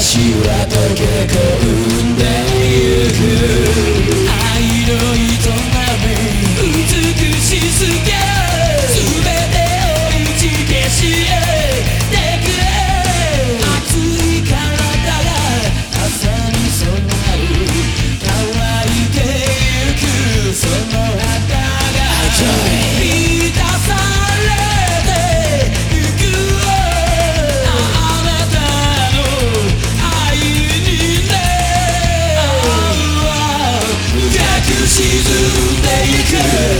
足裏溶け込く沈んでいく。